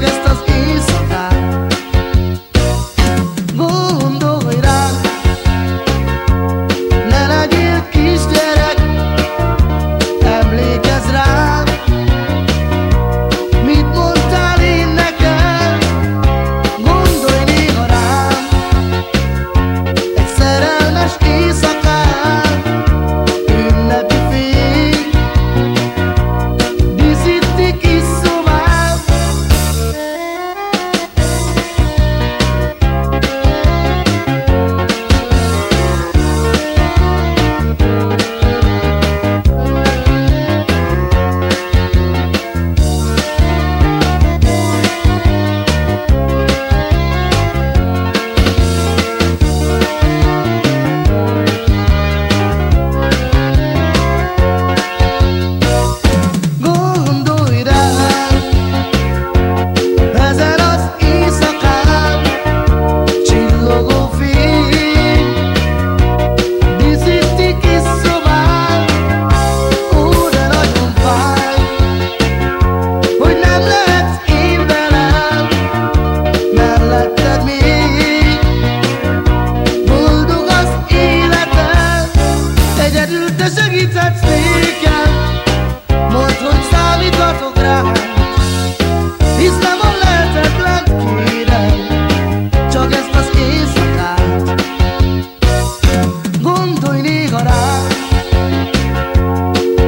que estás Egyedül te segíthetsz nékem. Mondd, hogy számíthatok rám Hisz nem a lehetetlen kérem. Csak ezt az éjszakát. Gondolj néha rám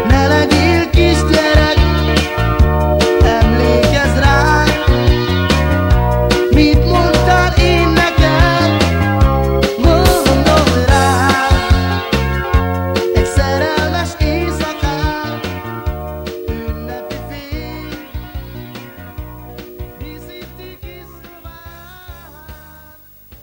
Ne legyél kisgyerek Emlékezz rám Mit